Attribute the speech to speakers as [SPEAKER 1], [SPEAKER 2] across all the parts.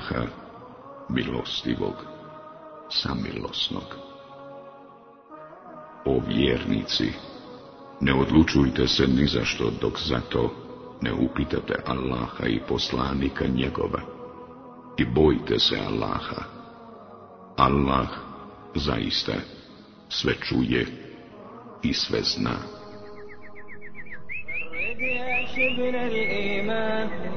[SPEAKER 1] Allaha, milostivog, samilosnog. O vjernici, ne odlučujte se ni za što dok za to ne upitate Allaha i poslanika njegova i bojte se Allaha. Allah zaista sve čuje i sve zna.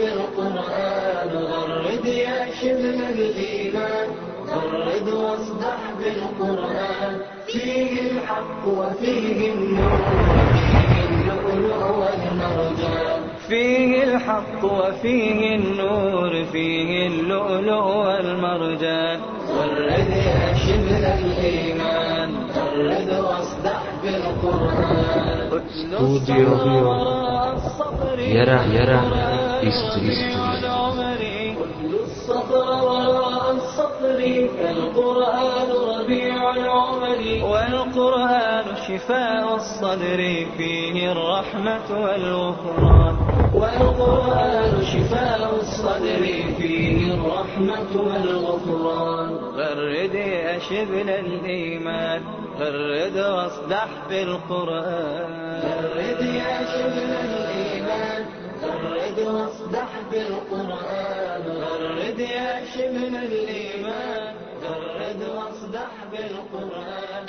[SPEAKER 2] بالقرآن غرد يا شبل الإيمان. غرد واصدح بالقرآن. فيه الحق وفيه النور فيه اللؤلؤ والمرجان. فيه الحق وفيه النور فيه اللؤلؤ والمرجان. غرد يا شبل الإيمان. غرد واصدح بالقرآن.
[SPEAKER 3] Studio Vjera,
[SPEAKER 2] كل وراء ربيع العمر. والقرآن شفاء الصدر فيه الرحمة والغفران والقرآن شفاء الصدر فيه الرحمة والغفران غرد يا شبل الإيمان غرد واصدح بالقرآن غرد يا شبل الإيمان واصدح بالقرآن غرد يا شبل الإيمان. غرد واصدح بالقرآن.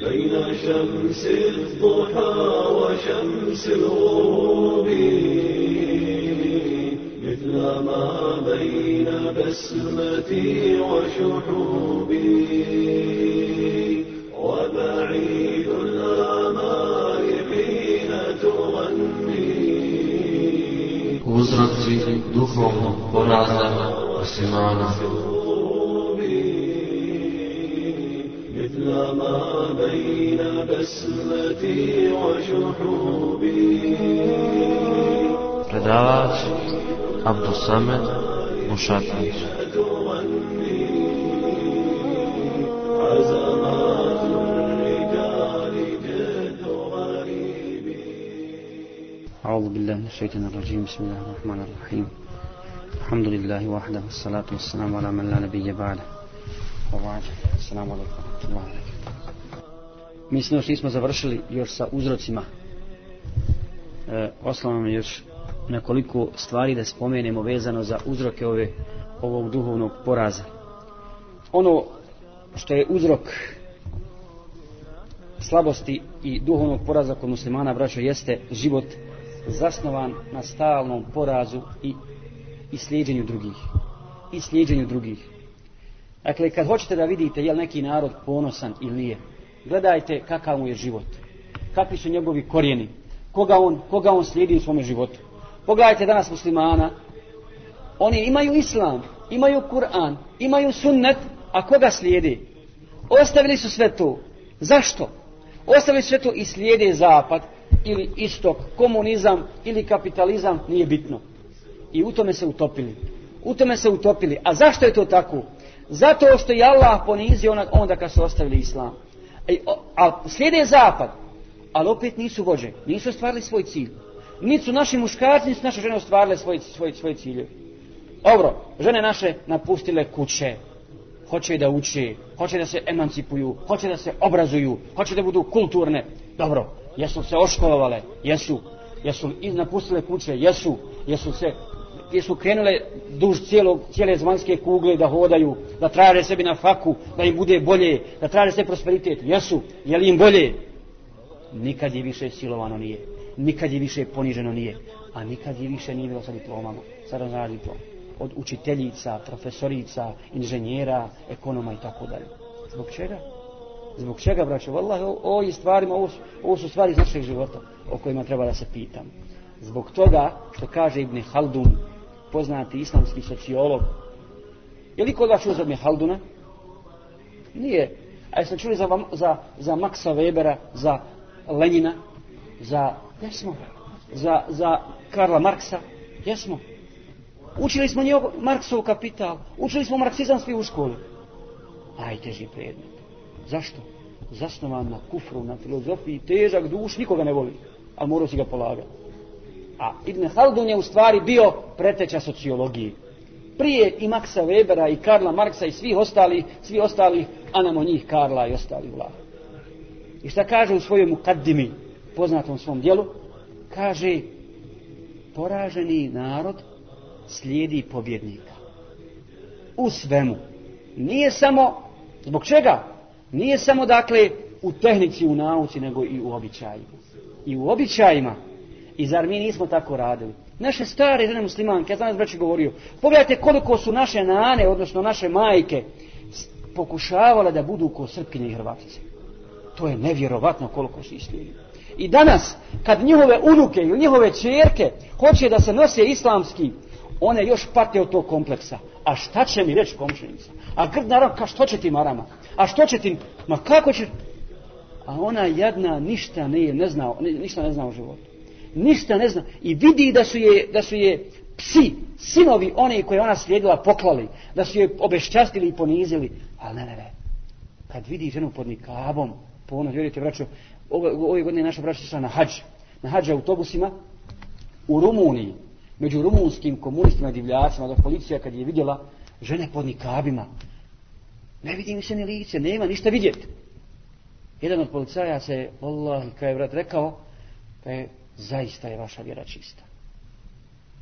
[SPEAKER 4] بين شمس الضحى وشمس الغروب. ما بين بسمتي وشحوبي. وبعيد الآمال حين تغني
[SPEAKER 3] Uzroci duhovnog poraza muslimana.
[SPEAKER 4] مثل ما بين بسمتي وشحوبي.
[SPEAKER 3] Predavač
[SPEAKER 4] الرجال جد غريب
[SPEAKER 5] أعوذ بالله من الشيطان الرجيم. بسم الله الرحمن الرحيم. الحمد لله وحده والصلاة والسلام على من لا نبي بعده. وبعد السلام عليكم ورحمة الله وبركاته. Mi sinoć nismo završili još sa uzrocima. E, je još nekoliko stvari da spomenemo vezano za uzroke ove, ovog duhovnog poraza. Ono što je uzrok slabosti i duhovnog poraza kod muslimana, braćo, jeste život zasnovan na stalnom porazu i, i slijedženju drugih. I slijedženju drugih. Dakle, kad hoćete da vidite je li neki narod ponosan ili nije, gledajte kakav mu je život. Kakvi su njegovi korijeni. Koga on, koga on slijedi u svome životu. Pogledajte danas muslimana. Oni imaju islam, imaju Kur'an, imaju sunnet, a koga slijedi? Ostavili su sve to. Zašto? Ostavili su sve to i slijede zapad ili istok, komunizam ili kapitalizam, nije bitno. I u tome se utopili. U tome se utopili. A zašto je to tako? Zato što je Allah ponizio onda, kad su ostavili islam. E, a slijede zapad, ali opet nisu vođe, nisu ostvarili svoj cilj. Niti su naši muškarci, niti su naše žene ostvarile svoje, svoje, svoje ciljeve. Dobro, žene naše napustile kuće, hoće da uče, hoće da se emancipuju, hoće da se obrazuju, hoće da budu kulturne. Dobro, jesu se oškolovale, jesu, jesu napustile kuće, jesu, jesu se jesu krenule duž cijelog, cijele zvanjske kugle da hodaju, da traže sebi na faku, da im bude bolje, da traže se prosperitet. Jesu, je li im bolje? Nikad je više silovano nije. Nikad je više poniženo nije. A nikad je više nije bilo sa diplomama, sa diploma. Od učiteljica, profesorica, inženjera, ekonoma i tako dalje. Zbog čega? Zbog čega, braćo? Wallahi, o, o stvarima, ovo, ovo su stvari iz našeg života o kojima treba da se pitam. Zbog toga, što kaže Ibn Haldun, poznati islamski sociolog, je li kod vas za Ibn Halduna? Nije. A jeste čuli za, za, za Maxa Webera, za Lenina, za, jesmo, za, za Karla Marksa, jesmo. Učili smo njegov Marksov kapital, učili smo marksizam svi u školi. Najteži predmet. Zašto? Zasnovan na kufru, na filozofiji, težak duš, nikoga ne voli, ali morao si ga polagati. A Ibn Haldun je u stvari bio preteča sociologiji. Prije i Maxa Webera i Karla Marksa i svih ostali, svi ostali, a namo njih Karla i ostali vlada. I šta kaže u svojom mukaddimi, poznatom svom dijelu, kaže poraženi narod slijedi pobjednika. U svemu. Nije samo, zbog čega? Nije samo dakle u tehnici, u nauci, nego i u običajima. I u običajima. I zar mi nismo tako radili? Naše stare žene muslimanke, ja sam braći govorio, pogledajte koliko su naše nane, odnosno naše majke, pokušavale da budu ko srpkinje i hrvatice. To je nevjerovatno koliko su islijedi. I danas, kad njihove unuke ili njihove čerke hoće da se nose islamski, one još pate od tog kompleksa. A šta će mi reći komšinica? A grd naravno, ka što će ti marama? A što će ti, ma kako će... A ona jadna ništa ne, ne zna, ni- ništa ne zna o životu. Ništa ne zna. I vidi da su je, da su je psi, sinovi oni koje je ona slijedila poklali, da su je obeščastili i ponizili. Ali ne, ne, ne. Kad vidi ženu pod nikabom, ponos, vjerujte braćo, ove, godine naša braća išla na hađ. Na hađ autobusima u Rumuniji, među rumunskim komunistima i divljacima, da policija kad je vidjela žene pod nikabima, ne vidi se ni lice, nema ništa vidjeti. Jedan od policaja se, Allah, kaj je vrat rekao, pa je, zaista je vaša vjera čista.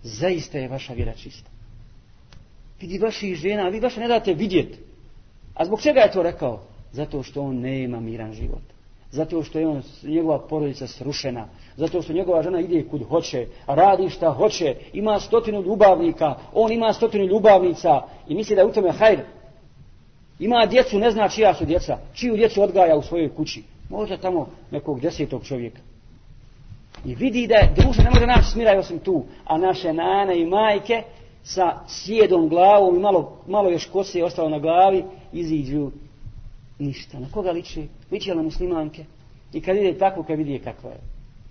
[SPEAKER 5] Zaista je vaša vjera čista. Vidi vaših žena, a vi baš ne date vidjeti. A zbog čega je to rekao? Zato što on nema miran život. Zato što je on, njegova porodica srušena. Zato što njegova žena ide kud hoće, radi šta hoće, ima stotinu ljubavnika, on ima stotinu ljubavnica i misli da je u tome hajr. Ima djecu, ne zna čija su djeca, čiju djecu odgaja u svojoj kući. Možda tamo nekog desetog čovjeka. I vidi da je duša ne može naći smiraj osim tu, a naše nane i majke sa sjedom glavom i malo, malo još kose je ostalo na glavi, iziđu ništa. Na koga liči? Liči na muslimanke. I kad vidi tako, kad vidi je kakva je.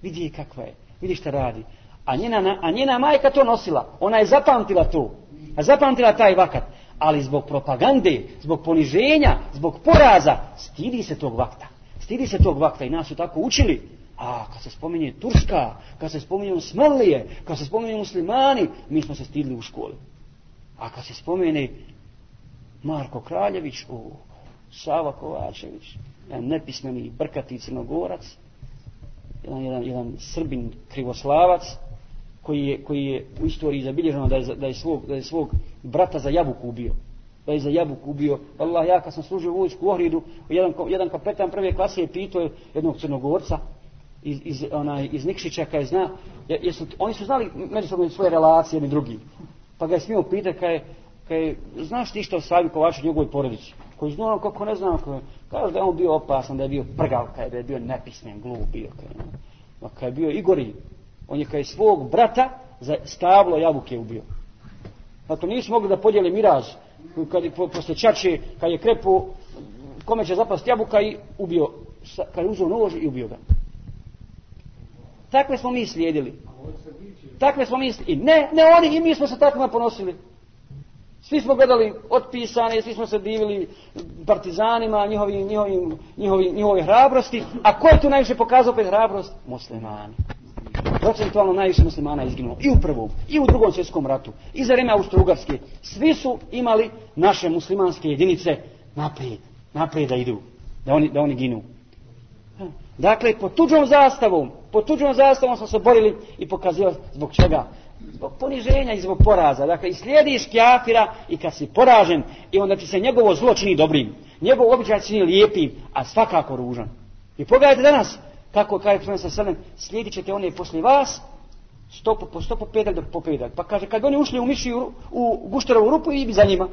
[SPEAKER 5] Vidi je kakva je. Vidi šta radi. A njena, a njena majka to nosila. Ona je zapamtila to. A zapamtila taj vakat. Ali zbog propagande, zbog poniženja, zbog poraza, stidi se tog vakta. Stidi se tog vakta i nas su tako učili. A kad se spominje Turska, kad se spominju Smrlije, kad se spominju muslimani, mi smo se stidili u školi. A kad se spomene Marko Kraljević, o, Sava Kovačević, jedan nepismeni brkati crnogorac, jedan, jedan, jedan srbin krivoslavac, koji je, koji je u istoriji zabilježeno da je, da je, svog, da je svog brata za jabuku ubio. Da je za jabuku ubio. Allah, ja kad sam služio vojsku u Ohridu, jedan, jedan kapetan prve klase je pitao jednog crnogorca, iz, iz, onaj, iz Nikšića kaj zna, je- jesu, oni su znali međusobno svoje relacije jedni drugi. Pa ga je smio pitati kaj, kaj, znaš ti što o Savi Kovaču njegovoj porodici? Koji zna kako ne znam, kaj, kaže da je on bio opasan, da je bio prgav, kaj, da je bio nepismen, glup bio. Kaj, Ma kaj je bio Igori, on je kaj svog brata za stablo jabuke ubio. Pa to nisu mogli da podijele miraz, kad je po- posle čače, kad je krepo, kome će zapast jabuka i ubio, kad je uzeo nož i ubio ga. Takve smo mi slijedili. Takve smo mi slijedili. Ne, ne oni, i mi smo se takvima ponosili. Svi smo gledali otpisane, svi smo se divili partizanima, njihovim, njihovim, njihovim, njihove hrabrosti. A ko je tu najviše pokazao opet hrabrost? Muslimani. procentualno najviše muslimana izginulo. I u prvom, i u drugom svjetskom ratu, i za vreme Austro-Ugarske. Svi su imali naše muslimanske jedinice naprijed, naprijed da idu, da oni, da oni ginu. Dakle, pod tuđom zastavom, pod tuđom zastavom smo se borili i pokazivali zbog čega. Zbog poniženja i zbog poraza. Dakle, i slijediš kjafira i kad si poražen i onda ti se njegovo zlo čini dobrim. Njegov običaj čini lijepim, a svakako ružan. I pogledajte danas, kako kaže sa selem, slijedit ćete one poslije vas, stopu po stopu, pedalj do po pedalj. Pa kaže, kad bi oni ušli u mišiju, u gušterovu rupu, i bi za njima.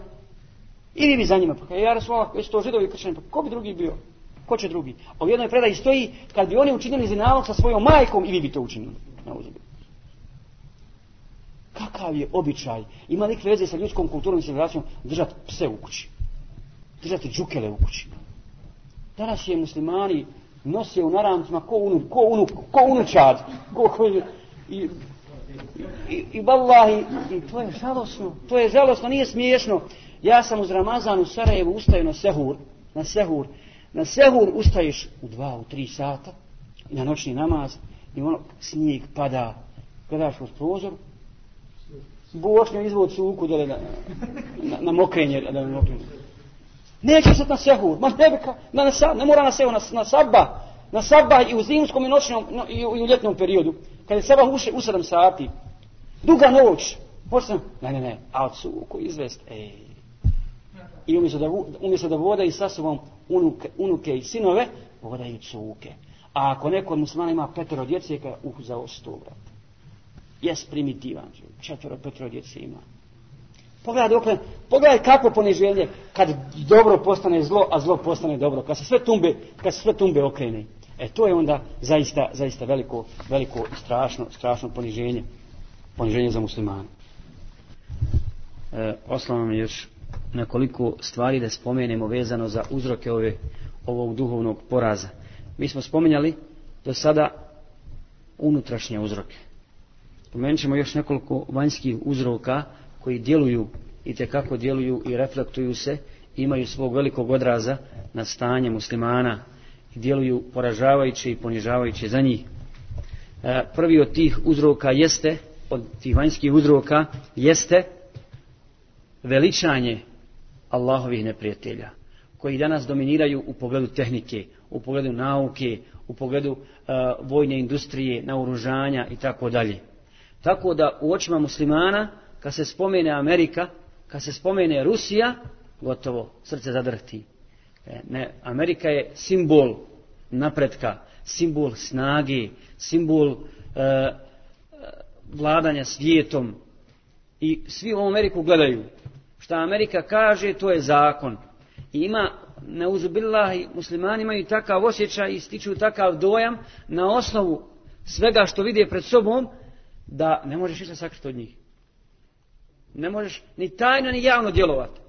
[SPEAKER 5] I bi za njima. Pa kaže, ja Rasulullah, jesu to židovi kršćani, pa ko bi drugi bio? Ko će drugi? A u jednoj predaji stoji, kad bi oni učinili zinalog sa svojom majkom, i vi bi to učinili. Na. Kakav je običaj? Ima li veze sa ljudskom kulturom i civilizacijom držati pse u kući? Držati džukele u kući? Danas je muslimani nose u naramcima ko, unu, ko, unu, ko unučad. Ko, ko, i, i, i, vallahi, i to je žalosno. To je žalosno, nije smiješno. Ja sam uz Ramazan u Sarajevu ustaju na sehur, na sehur. Na sehur ustaješ u dva, u tri sata na noćni namaz i ono snijeg pada, gledaš kroz prozor, bošnja izvod suku dole na, na, na mokrenje, da na mokrenje. Neće sad na sehur, ma ne, na, na, ne mora na sehur, na, na sabba, na sabba i u zimskom i noćnom no, i, u, i u ljetnom periodu. Kad je sabah uše u 7 sati, duga noć, počne, ne, ne, ne, a od suku izvest, ej. I umjesto da, umjesto da voda i sa sobom unuke, unuke i sinove, voda i cuke. A ako neko od muslimana ima petero djece, uh, za osto, Jes primitivan, četvero, petero djece ima. Pogledaj, dokle, pogledaj kako poniženje kad dobro postane zlo, a zlo postane dobro. Kad se sve tumbe, kad se sve tumbe okrene. E to je onda zaista, zaista veliko, veliko strašno, strašno poniženje. Poniženje za muslimana. E, Oslam još nekoliko stvari da spomenemo vezano za uzroke ove, ovog duhovnog poraza. Mi smo spomenjali do sada unutrašnje uzroke. Spomenut ćemo još nekoliko vanjskih uzroka koji djeluju i kako djeluju i reflektuju se, imaju svog velikog odraza na stanje muslimana i djeluju poražavajuće i ponižavajuće za njih. E, prvi od tih uzroka jeste, od tih vanjskih uzroka, jeste veličanje Allahovih neprijatelja, koji danas dominiraju u pogledu tehnike, u pogledu nauke, u pogledu uh, vojne industrije, naoružanja i tako dalje. Tako da u očima muslimana, kad se spomene Amerika, kad se spomene Rusija, gotovo srce zadrhti. E, ne, Amerika je simbol napretka, simbol snage, simbol uh, vladanja svijetom i svi u Ameriku gledaju šta Amerika kaže, to je zakon. I ima, neuzubillah, muslimani imaju takav osjećaj i stiču takav dojam na osnovu svega što vide pred sobom, da ne možeš ništa sakriti od njih. Ne možeš ni tajno ni javno djelovati.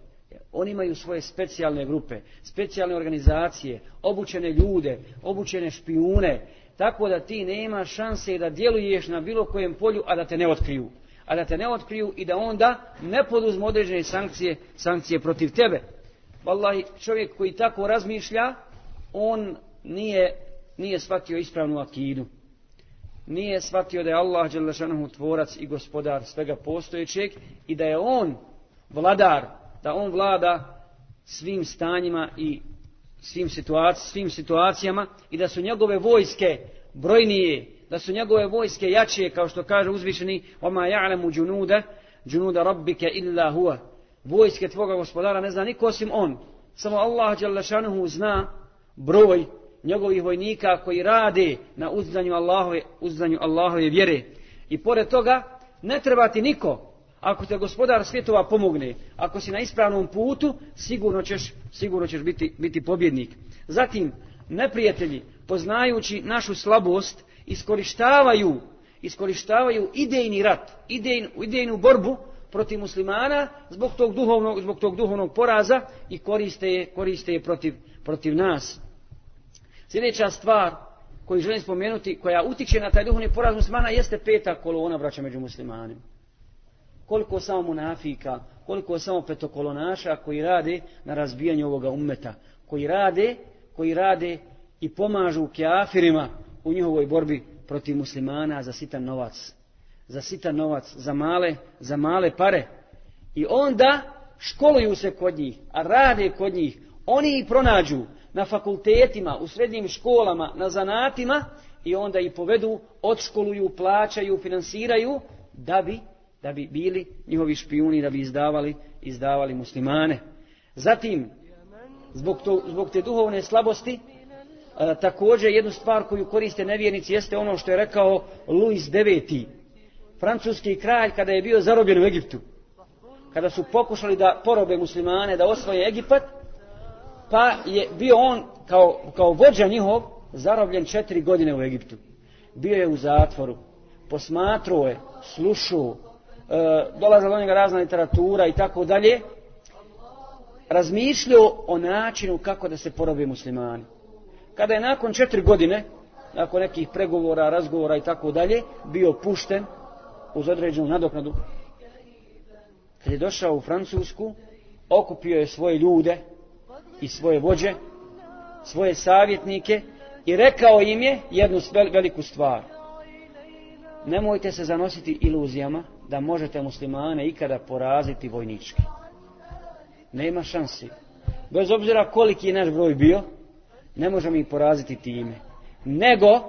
[SPEAKER 5] Oni imaju svoje specijalne grupe, specijalne organizacije, obučene ljude, obučene špijune, tako da ti nema šanse da djeluješ na bilo kojem polju, a da te ne otkriju a da te ne otkriju i da onda ne poduzmu određene sankcije, sankcije protiv tebe. Wallahi, čovjek koji tako razmišlja, on nije, nije shvatio ispravnu akidu. Nije shvatio da je Allah Đelešanohu tvorac i gospodar svega postojećeg i da je on vladar, da on vlada svim stanjima i svim, situaci, svim situacijama i da su njegove vojske brojnije da su njegove vojske jače, kao što kaže uzvišeni, oma ja'lemu džunuda, džunuda rabbike illa huwa. Vojske tvoga gospodara ne zna niko osim on. Samo Allah Đalešanuhu zna broj njegovih vojnika koji rade na uzzanju Allahove, uzzanju Allahove vjere. I pored toga, ne treba ti niko. Ako te gospodar svjetova pomogne, ako si na ispravnom putu, sigurno ćeš, sigurno ćeš biti, biti pobjednik. Zatim, neprijatelji, poznajući našu slabost, iskorištavaju iskorištavaju idejni rat, idejnu, idejnu borbu protiv muslimana zbog tog duhovnog, zbog tog duhovnog poraza i koriste je, koriste je protiv, protiv nas. Sljedeća stvar koju želim spomenuti, koja utiče na taj duhovni poraz muslimana, jeste peta kolona braća među muslimanima. Koliko samo munafika, koliko samo petokolonaša koji rade na razbijanju ovoga ummeta, koji rade, koji rade i pomažu kafirima u njihovoj borbi protiv muslimana za sitan novac. Za sitan novac, za male, za male pare. I onda školuju se kod njih, a rade kod njih. Oni ih pronađu na fakultetima, u srednjim školama, na zanatima i onda ih povedu, odškoluju, plaćaju, finansiraju da bi, da bi bili njihovi špijuni, da bi izdavali, izdavali muslimane. Zatim, zbog, to, zbog te duhovne slabosti, a, također jednu stvar koju koriste nevjernici jeste ono što je rekao Louis IX. Francuski kralj kada je bio zarobljen u Egiptu. Kada su pokušali da porobe muslimane, da osvoje Egipat, pa je bio on kao, kao vođa njihov zarobljen četiri godine u Egiptu. Bio je u zatvoru, posmatrao je, slušao, e, dolazila do njega razna literatura i tako dalje, razmišljao o načinu kako da se porobe muslimani. Kada je nakon četiri godine, nakon nekih pregovora, razgovora i tako dalje, bio pušten uz određenu nadoknadu, kad je došao u Francusku, okupio je svoje ljude i svoje vođe, svoje savjetnike i rekao im je jednu veliku stvar. Nemojte se zanositi iluzijama da možete muslimane ikada poraziti vojnički. Nema šansi. Bez obzira koliki je naš broj bio, ne možemo ih poraziti time. Nego,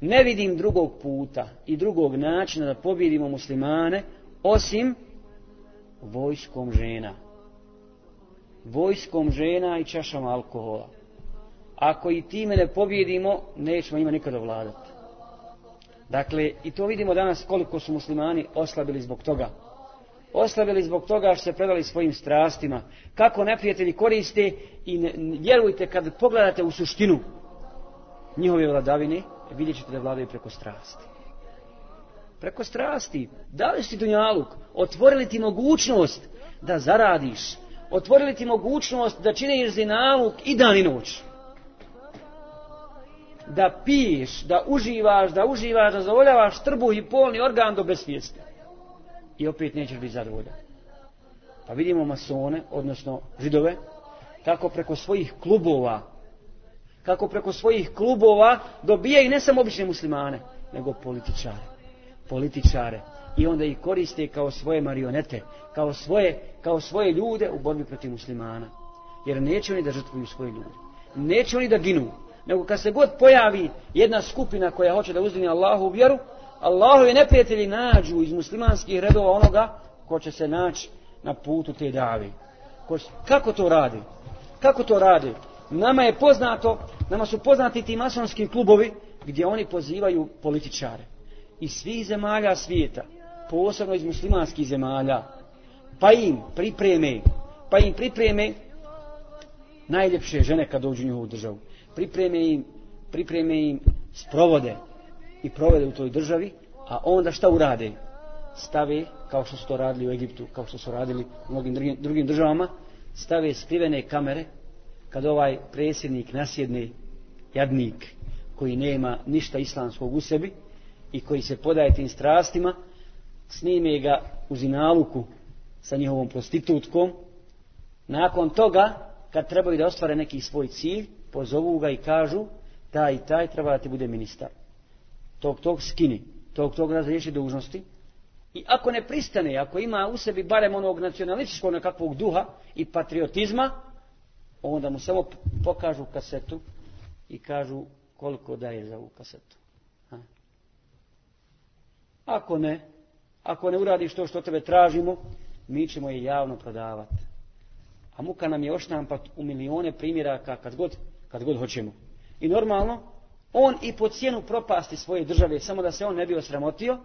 [SPEAKER 5] ne vidim drugog puta i drugog načina da pobjedimo muslimane, osim vojskom žena. Vojskom žena i čašama alkohola. Ako i time ne pobjedimo, nećemo ima nikada vladati. Dakle, i to vidimo danas koliko su muslimani oslabili zbog toga. Oslabili zbog toga što se predali svojim strastima. Kako neprijatelji koriste i ne, vjerujte kad pogledate u suštinu njihove vladavine, vidjet ćete da vladaju preko strasti. Preko strasti. Dali ti dunjaluk, otvorili ti mogućnost da zaradiš, otvorili ti mogućnost da činiš zinaluk i dan i noć da piješ, da uživaš, da uživaš, da zavoljavaš trbuh i polni organ do besvijesti. I opet nećeš biti zadovoljan. Pa vidimo masone, odnosno židove, kako preko svojih klubova, kako preko svojih klubova dobijaju ne samo obične muslimane, nego političare. Političare. I onda ih koriste kao svoje marionete, kao svoje, kao svoje ljude u borbi protiv muslimana. Jer neće oni da žrtvuju svoje ljude. Neće oni da ginu nego kad se god pojavi jedna skupina koja hoće da uzdini Allahu u vjeru, Allahu je neprijatelji nađu iz muslimanskih redova onoga ko će se naći na putu te davi. Ko, kako to radi? Kako to radi? Nama je poznato, nama su poznati ti masonski klubovi gdje oni pozivaju političare iz svih zemalja svijeta, posebno iz muslimanskih zemalja, pa im pripreme, pa im pripreme najljepše žene kad dođu u njihovu državu pripreme im, pripreme im sprovode i provode u toj državi, a onda šta urade? Stave, kao što su to radili u Egiptu, kao što su radili u mnogim drugim, drugim državama, stave skrivene kamere, kad ovaj presjednik nasjedne jadnik, koji nema ništa islamskog u sebi i koji se podaje tim strastima, snime ga u zinaluku sa njihovom prostitutkom. Nakon toga, kad trebaju da ostvare neki svoj cilj, pozovu ga i kažu taj i taj treba da ti bude ministar. Tog tog skini, tog tog razriješi dužnosti. I ako ne pristane, ako ima u sebi barem onog nacionalističkog nekakvog duha i patriotizma, onda mu samo pokažu kasetu i kažu koliko daje za ovu kasetu. Ha. Ako ne, ako ne uradiš to što tebe tražimo, mi ćemo je javno prodavati. A muka nam je oštampat u milione primjeraka kad god kad god hoćemo. I normalno, on i po cijenu propasti svoje države, samo da se on ne bi osramotio,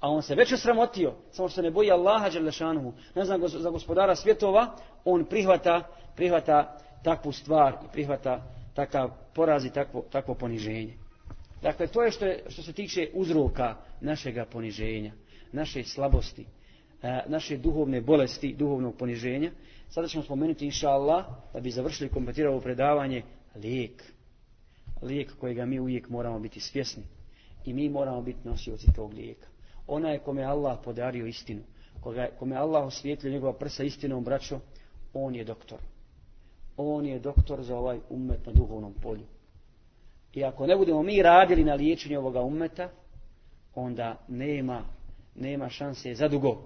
[SPEAKER 5] a on se već osramotio, samo što ne boji Allaha Đalešanuhu, ne znam za gospodara svjetova, on prihvata, prihvata takvu stvar prihvata takav poraz i takvo, takvo poniženje. Dakle, to je što, je što se tiče uzroka našega poniženja, naše slabosti, naše duhovne bolesti, duhovnog poniženja. Sada ćemo spomenuti, inša Allah, da bi završili kompetirao predavanje, lijek. Lijek kojega mi uvijek moramo biti svjesni. I mi moramo biti nosioci tog lijeka. Ona je kome Allah podario istinu. Koga, kome Allah osvijetlio njegova prsa istinom, braćo, on je doktor. On je doktor za ovaj umet na duhovnom polju. I ako ne budemo mi radili na liječenju ovoga umeta, onda nema, nema šanse zadugo,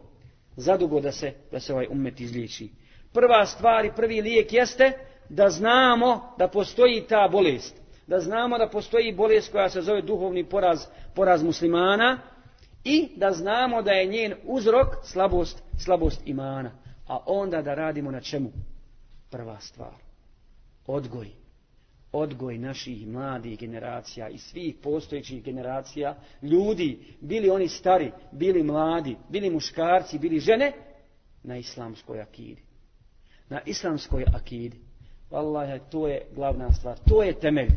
[SPEAKER 5] zadugo da se, da se ovaj umet izliječi. Prva stvar i prvi lijek jeste da znamo da postoji ta bolest. Da znamo da postoji bolest koja se zove duhovni poraz, poraz muslimana i da znamo da je njen uzrok slabost, slabost imana. A onda da radimo na čemu? Prva stvar. Odgoj. Odgoj naših mladih generacija i svih postojećih generacija, ljudi, bili oni stari, bili mladi, bili muškarci, bili žene, na islamskoj akidi. Na islamskoj akidi. Wallahi, to je glavna stvar. To je temelj.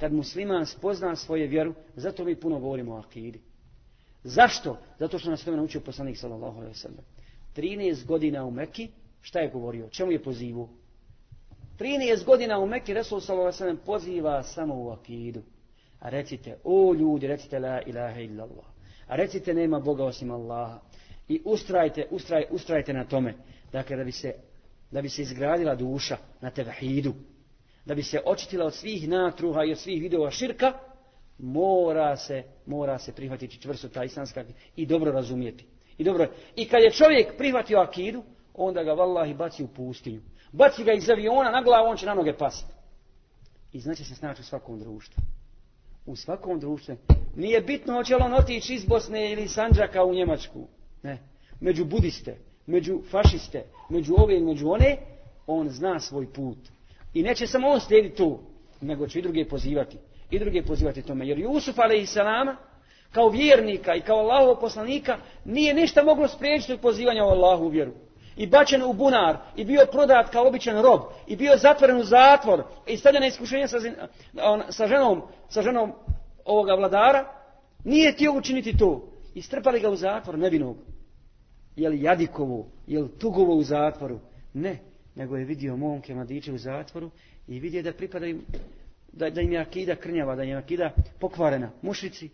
[SPEAKER 5] Kad musliman spozna svoje vjeru, zato mi puno govorimo o akidi. Zašto? Zato što nas tome naučio poslanik sallallahu alejhi ve sellem. 13 godina u Mekki, šta je govorio? Čemu je pozivu? 13 godina u Mekki Resul sellem poziva samo u akidu. A recite, o ljudi, recite la ilaha illallah. A recite nema Boga osim Allaha. I ustrajte, ustraj, ustrajte na tome. Dakle, da bi se, da bi se izgradila duša na tevhidu. Da bi se očitila od svih natruha i od svih vidova širka, mora se, mora se prihvatiti čvrsto ta islamska i dobro razumijeti. I dobro, i kad je čovjek prihvatio akidu, onda ga vallahi baci u pustinju. Baci ga iz aviona na glavu, on će na noge pasti. I znači se snaći u svakom društvu. U svakom društvu. Nije bitno hoće li on otići iz Bosne ili Sanđaka u Njemačku. Ne. Među budiste, među fašiste, među ove i među one, on zna svoj put. I neće samo on slijediti tu, nego će i druge pozivati i druge pozivati tome. Jer Jusuf a.s. kao vjernika i kao Allahov poslanika nije ništa moglo spriječiti od pozivanja u Allahu vjeru. I bačen u bunar, i bio prodat kao običan rob, i bio zatvoren u zatvor, i stavljen na iskušenje sa, sa, ženom, sa ženom ovoga vladara, nije htio učiniti to. I strpali ga u zatvor nevinog. Je li Jadikovo, je li Tugovo u zatvoru? Ne, nego je vidio momke mladiće u zatvoru i vidio da pripadaju da, da im je akida krnjava, da im je akida pokvarena. Mušrici,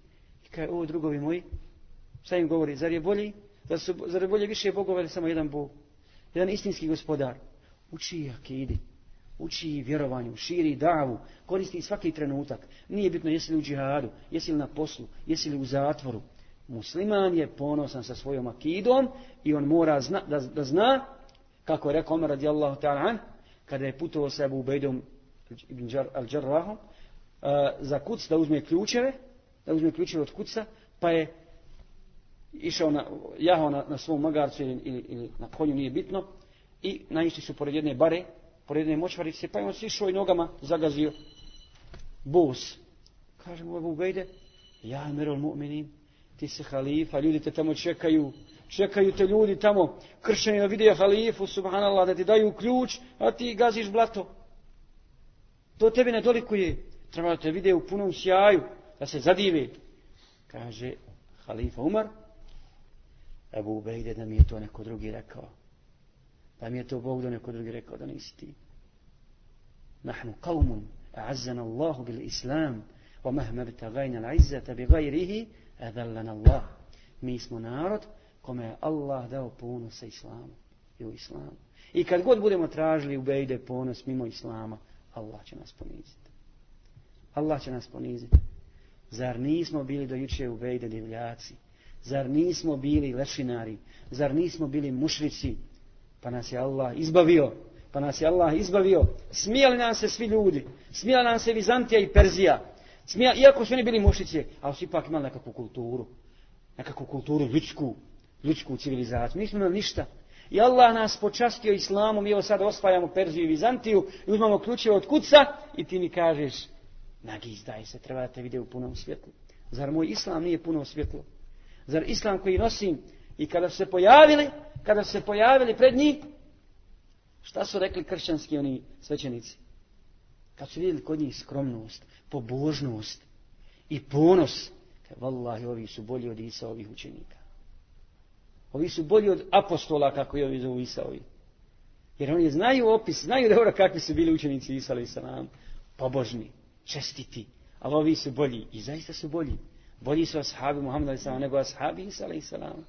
[SPEAKER 5] i kaj, o drugovi moji, šta im govori, zar je bolji, zar, su, zar je bolje više bogova ili samo jedan bog? Jedan istinski gospodar. Uči akidi, uči vjerovanju, širi davu, koristi svaki trenutak. Nije bitno jesi li u džihadu, jesi li na poslu, jesi li u zatvoru. Musliman je ponosan sa svojom akidom i on mora zna, da, da zna, kako je rekao Omer radijallahu ta'ala kada je putovao sa Abu Ubejdom ibn al-Jarrahu, uh, za kuc da uzme ključeve, da uzme ključeve od kuca, pa je išao na, jahao na, na svom magarcu ili, ili, ili, na konju, nije bitno, i naišli su pored jedne bare, pored jedne močvarice, pa je on sišao i nogama zagazio bos. Kaže mu Ebu Ubejde, ja emirul mu'minin, ti se halifa, ljudi te tamo čekaju, čekaju te ljudi tamo, kršeni na vide halifu, subhanallah, da ti daju ključ, a ti gaziš blato. To tebi ne dolikuje. Treba da te vide u punom sjaju, da se zadive. Kaže halifa Umar, Ebu Ubejde da mi je to neko drugi rekao. Da mi je to Bog da neko drugi rekao da nisi ti. Nahnu qavmun, a'azzana Allahu bil Islam, wa mahma bitagajna l'a'izzata bi gajrihi, adallana Allah. Mi smo narod kome je Allah dao ponos sa Islamom i u Islamu. I kad god budemo tražili Ubejde ponos mimo Islama, Allah će nas poniziti. Allah će nas poniziti. Zar nismo bili do juče u vejde divljaci? Zar nismo bili lešinari? Zar nismo bili mušrici? Pa nas je Allah izbavio. Pa nas je Allah izbavio. Smijali nam se svi ljudi. Smijali nam se Vizantija i Perzija. Smijali, iako su oni bili mušrici, ali su ipak imali nekakvu kulturu. Nekakvu kulturu ljudsku. Ljudsku civilizaciju. Nismo imali ništa. I Allah nas počastio islamom i evo sad osvajamo Perziju i Vizantiju i uzmamo ključeve od kuca i ti mi kažeš nagizdaj se, treba da te vide u punom svjetlu. Zar moj islam nije puno svjetlo? Zar islam koji nosim i kada se pojavili, kada se pojavili pred njih, šta su rekli kršćanski oni svećenici? Kad su vidjeli kod njih skromnost, pobožnost i ponos, vallahi ovi su bolji od Isa ovih učenika. Ovi su bolji od apostola, kako je ovi zovu Isaovi. Jer oni znaju opis, znaju dobro kakvi su bili učenici Isa i salam. Pobožni, čestiti. Ali ovi su bolji. I zaista su bolji. Bolji su ashabi Muhammeda i nego ashabi Isa salam.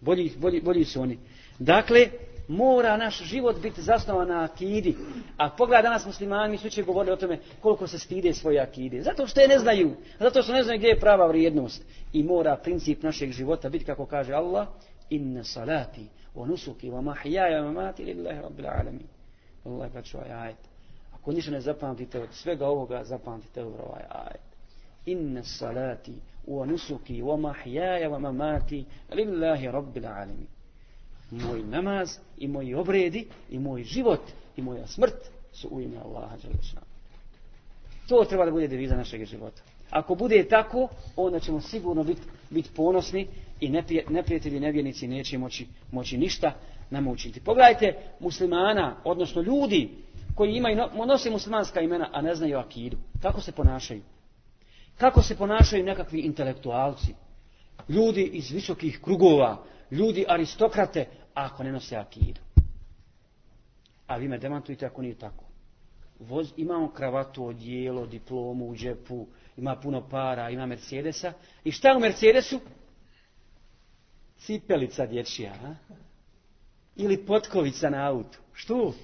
[SPEAKER 5] Bolji, bolji, bolji su oni. Dakle, Mora naš život biti zasnovan na akidi. A pogledaj danas muslimani su će govorili o tome koliko se stide svoje akide. Zato što je ne znaju. Zato što ne znaju gdje je prava vrijednost. I mora princip našeg života biti kako kaže Allah. Inna salati wa nusuki wa mahjaja wa mamati lillahi rabbil alamin. Allah braćo ovaj ajet. Ako ništa ne zapamtite od svega ovoga, zapamtite ovaj ajet. Inna salati wa nusuki wa mahjaja wa mamati lillahi rabbil alamin moj namaz i moji obredi i moj život i moja smrt su u ime Allaha. To treba da bude deviza našeg života. Ako bude tako, onda ćemo sigurno biti bit ponosni i neprijatelji nevjernici neće moći, moći ništa nam učiniti. Pogledajte muslimana, odnosno ljudi koji imaju, nose muslimanska imena, a ne znaju akidu. Kako se ponašaju? Kako se ponašaju nekakvi intelektualci? Ljudi iz visokih krugova, ljudi aristokrate, ako ne nose akidu. A vi me demantujte ako nije tako. Voz, imamo kravatu, odijelo, diplomu u džepu, ima puno para, ima Mercedesa. I šta u Mercedesu? Cipelica dječja. A? Ili potkovica na autu. Što?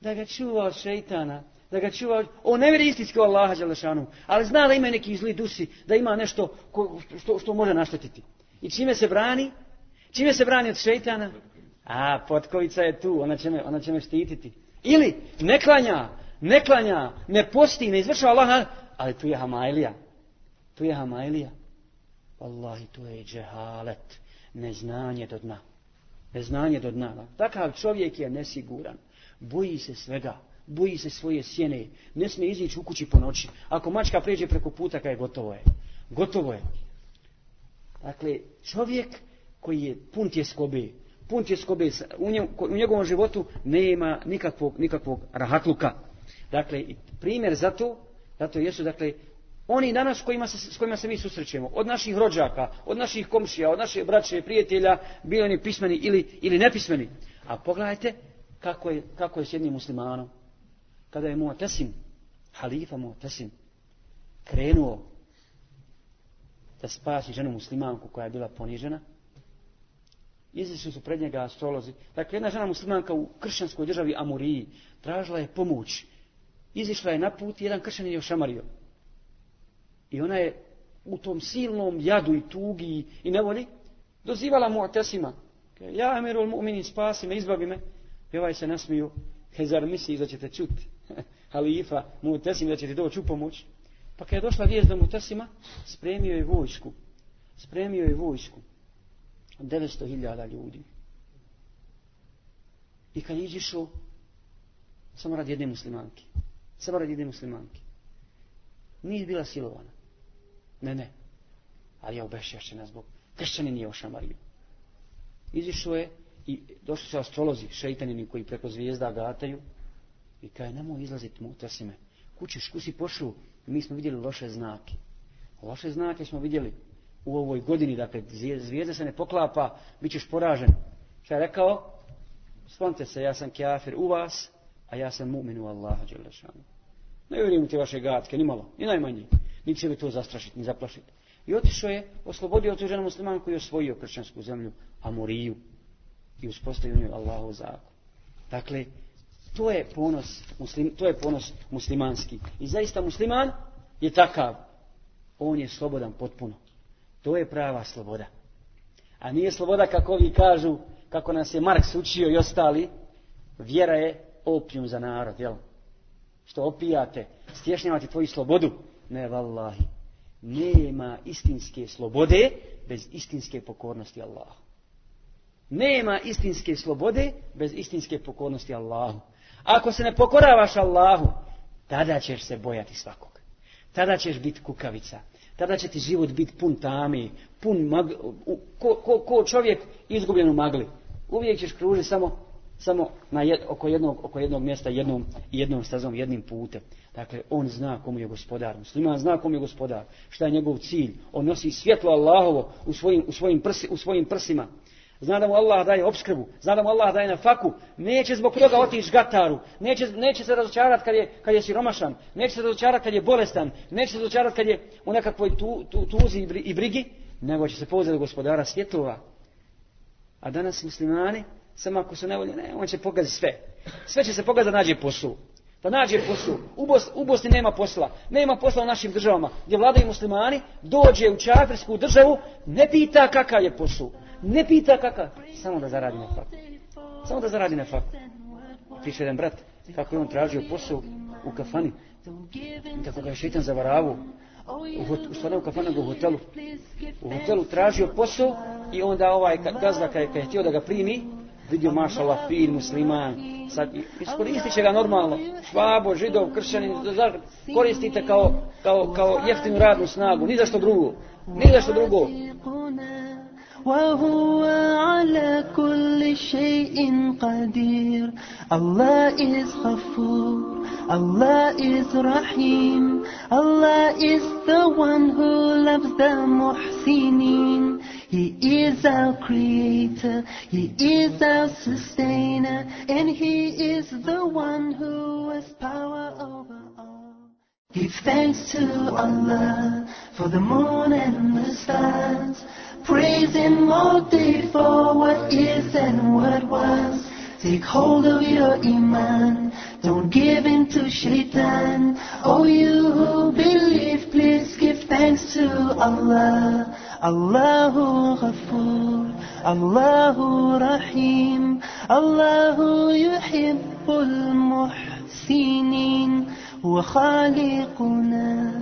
[SPEAKER 5] Da ga čuva od šeitana. Da ga čuva. On ne vjeri istinski Allaha Đalešanu. Ali zna da ima neki zli dusi. Da ima nešto ko, što, što može naštetiti. I čime se brani? Čime se brani od šeitana? A, potkovica je tu, ona će me, ona će me štititi. Ili, ne klanja, ne klanja, ne posti, ne izvršava Allah, ali tu je Hamajlija. Tu je Hamajlija. Wallahi, tu je džehalet, neznanje do dna. Neznanje do dna. Takav čovjek je nesiguran. Boji se svega. Boji se svoje sjene. Ne smije izići u kući po noći. Ako mačka pređe preko puta, kaj gotovo je. Gotovo je. Dakle, čovjek koji je pun tjeskobe, pun tjeskobe, u, nje, u njegovom životu nema nikakvog, nikakvog rahatluka. Dakle, primjer za to, zato jesu, dakle, oni danas kojima se, s kojima se mi susrećemo, od naših rođaka, od naših komšija, od naše braće, prijatelja, bili oni pismeni ili, ili nepismeni. A pogledajte kako je, kako je s jednim muslimanom. Kada je Mu'tasim, halifa Mu'tasim, krenuo da spasi ženu muslimanku koja je bila ponižena, izišli su pred njega astrolozi. Dakle, jedna žena muslimanka u kršćanskoj državi Amuriji tražila je pomoć. Izišla je na put i jedan kršćanin je ošamario. I ona je u tom silnom jadu i tugi i nevolji dozivala mu otesima. Ja, emirul mu'minin, spasi me, izbavi me. I ovaj se nasmiju. Hezar misli da ćete čuti. Halifa, mu otesim da ćete doći u pomoć. Pa kad je došla vijest do Mutesima, spremio je vojsku. Spremio je vojsku. 900.000 ljudi. I kad iđišu, samo radi jedne muslimanke. Samo radi jedne muslimanke. Nije bila silovana. Ne, ne. Ali je obešćašćena zbog kršćani nije ošamario. Izišao je i došli su astrolozi, šeitanini koji preko zvijezda gataju i kaj nemoj izlaziti mu, me. Kućiš, kusi pošao, mi smo vidjeli loše znake. Loše znake smo vidjeli u ovoj godini, dakle, zvijezda se ne poklapa, bit ćeš poražen. Šta je rekao? Sklonite se, ja sam kjafir u vas, a ja sam mu'min u Allaha Đelešanu. Ne vjerujem ti vaše gatke, ni malo, ni najmanje. Ni će li to zastrašiti, ni zaplašiti. I otišao je, oslobodio tu ženu muslimanku i osvojio kršćansku zemlju, Amoriju. I uspostavio njoj Allahu zakon. Dakle, to je ponos, muslim, to je ponos muslimanski. I zaista musliman je takav. On je slobodan potpuno. To je prava sloboda. A nije sloboda kako vi kažu, kako nas je Marks učio i ostali, vjera je opijum za narod, jel? Što opijate, stješnjavate tvoju slobodu. Ne, vallahi. Nema istinske slobode bez istinske pokornosti Allahu. Nema istinske slobode bez istinske pokornosti Allahu. Ako se ne pokoravaš Allahu, tada ćeš se bojati svakog. Tada ćeš biti kukavica tada će ti život biti pun tami, pun mag, ko, ko, ko čovjek izgubljen u magli. Uvijek ćeš kružiti samo, samo na jed, oko, jednog, oko jednog mjesta, jednom, jednom stazom, jednim putem. Dakle, on zna komu je gospodar. Musliman zna komu je gospodar. Šta je njegov cilj. On nosi svjetlo Allahovo u svojim, u svojim, prsi, u svojim prsima. Zna da mu Allah daje obskrbu, zna da mu Allah daje na faku, neće zbog toga otići gataru, neće, neće se razočarati kad je, kad je siromašan, neće se razočarati kad je bolestan, neće se razočarati kad je u nekakvoj tu, tu, tuzi i brigi, nego će se pozeti do gospodara svjetova. A danas muslimani, samo ako su nevoljni, ne, on će pogaziti sve. Sve će se pogaziti da nađe poslu. Da nađe poslu. U, Bos, u Bosni nema posla. Nema posla u našim državama. Gdje vladaju muslimani, dođe u čafirsku državu, ne pita kakav je poslu. Ne pita kakav. Samo da zaradi na faktu. Samo da zaradi na faktu. Piše jedan brat, kako je on tražio posao u kafani. Kako ga je šeitan zavaravu. U, stvarno u kafanu u hotelu. U hotelu tražio posao i onda ovaj gazda kad je, htio da ga primi, vidio mašala, fin, musliman, sad iskoristit će ga normalno, švabo, židov, kršćanin, koristite kao, kao, kao jeftinu radnu snagu, ni za što drugo, ni za što drugo.
[SPEAKER 6] وهو على كل شيء قدير Allah is غفور Allah is Rahim Allah is the one who loves the muhsinin He is our creator He is our sustainer And He is the one who has power over all Give thanks to Allah for the moon and the stars. Praise Him all day for what is and what was. Take hold of your iman. Don't give in to shaitan. Oh, you who believe, please give thanks to Allah. Ghafoor, Allahu Rahim, Allahu yuhibbul muhsinin. هو خالقنا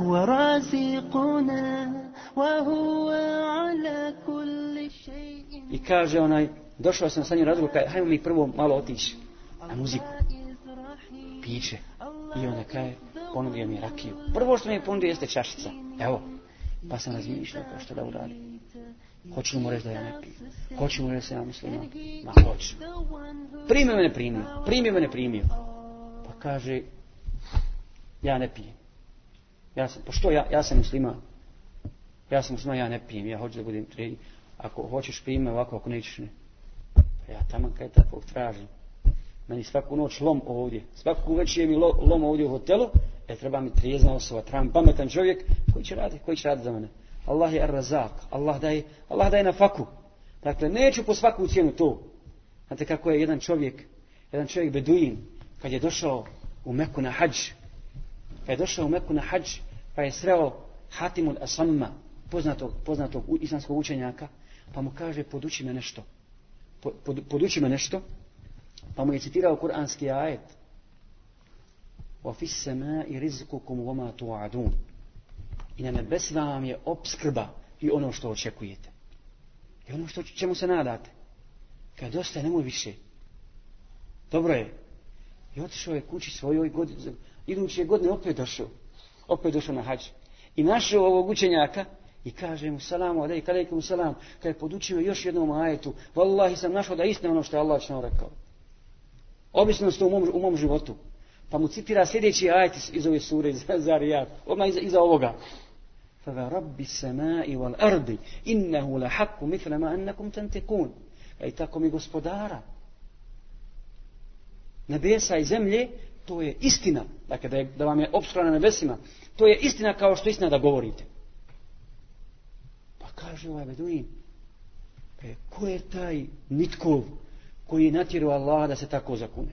[SPEAKER 6] ورازقنا
[SPEAKER 5] I kaže onaj, došao sam sa njim razgovor, kaj, hajmo mi prvo malo otići na muziku. Piće. I onda kaže, ponudio mi rakiju. Prvo što mi je ponudio jeste čašica. Evo. Pa sam razmišljao kao što da uradim. Hoću li mu reći da ja ne pijem? Hoću mu reći da sam ja musliman? Ma hoću. Primio me ne primio. Primio me ne primio. Pa kaže, ja ne pijem. Ja sam, pa pošto ja, ja sam musliman? Ja sam musliman, ja ne pijem, ja hoću da budem treći. Ako hoćeš prime ovako, ako nećeš ne. Pa ja tamo kaj takvog tražim. Meni svaku noć lom ovdje. Svaku već je mi lo, lom ovdje u hotelu. E treba mi trijezna osoba, treba mi pametan čovjek koji će raditi, koji će raditi za mene. Allah je ar-razak, Allah daje, Allah daje na faku. Dakle, neću po svaku cijenu to. Znate kako je jedan čovjek, jedan čovjek beduin, kad je došao u Meku na hađ, kad je došao u Meku na hađ, pa je sreo Hatimul Asamma, poznatog, poznatog islamskog učenjaka, pa mu kaže, poduči me nešto. Po, pod, poduči me nešto, pa mu je citirao kuranski ajet. وَفِي السَّمَاءِ رِزْقُكُمْ وَمَا تُوعَدُونَ I na nebesima vam je obskrba i ono što očekujete. I ono što čemu se nadate. Kad dosta nemoj više. Dobro je. I otišao je kući svojoj godini. Iduće godine opet došao. Opet došao na hađ. I našao ovog učenjaka i kaže mu salamu alejk, alejkum salam, kad je podučio još jednom ajetu, vallahi sam našao da istina ono što je Allah nam rekao. Obično ste u mom, u mom životu. Pa mu citira sljedeći ajet iz ove sure, iz Zarijat, odmah iza, iza ovoga. Fada rabbi samai wal ardi, innehu la haqqu mithlama annakum tantekun. E tako mi gospodara. Nebesa i zemlje, to je istina. Dakle, da, je, da vam je opskora nebesima. To je istina kao što istina da govorite. Pa kaže ovaj Beduin, e, ko je taj nitkov koji je natjerao Allaha da se tako zakune?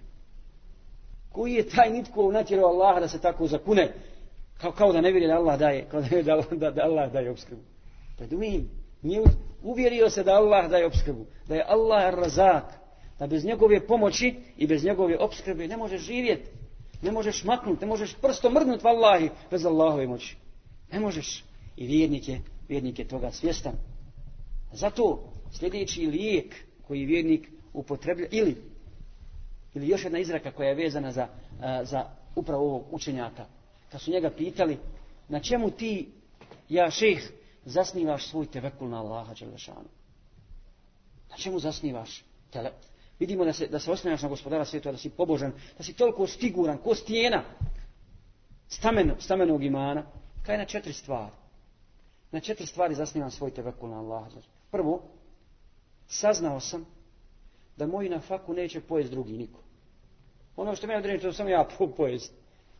[SPEAKER 5] Koji je taj nitkov natjerao Allaha da se tako zakune? Kao, kao da ne vjeruje da Allah daje, kao da ne da, da, da Allah daje obskrbu. Beduin, nije uvjerio se da Allah daje obskrbu, da je Allah razak, da bez njegove pomoći i bez njegove obskrbe ne možeš živjeti, ne možeš maknuti, ne možeš prstom mrdnuti vallahi bez Allahove moći. Ne možeš. I vjernik je, vjernik je toga svjestan. Zato sljedeći lijek koji vjernik upotreblja, ili, ili još jedna izraka koja je vezana za, za upravo ovog učenjaka. Kad su njega pitali, na čemu ti, ja šeh, zasnivaš svoj tevekul na Allaha Đelešanu? Na čemu zasnivaš? Tele... Vidimo da se, da se oslanjaš na gospodara svijeta, da si pobožan, da si toliko siguran, ko stijena stamen, stamenog imana. Kaj na četiri stvari? Na četiri stvari zasnivam svoj tevekul na Đelešanu. Prvo, saznao sam da moji na faku neće pojest drugi niko. Ono što me određeno, to sam ja po, pojest.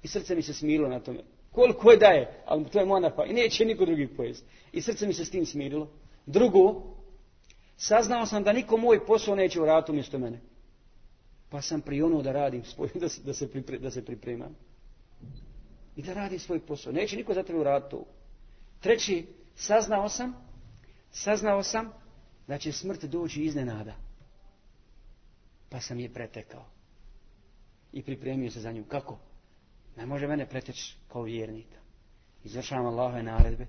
[SPEAKER 5] I srce mi se smilo na tome. Koliko je daje, ali to je moja nafa. I neće niko drugi pojest. I srce mi se s tim smirilo. Drugo, Saznao sam da niko moj posao neće uraditi umjesto mene. Pa sam prionuo da radim svoj, da se, da se, pripre, da se pripremam. I da radim svoj posao. Neće niko za tebe to. Treći, saznao sam, saznao sam da će smrt doći iznenada. Pa sam je pretekao. I pripremio se za nju. Kako? Ne može mene preteći kao vjernika. Izvršavam Allahove naredbe,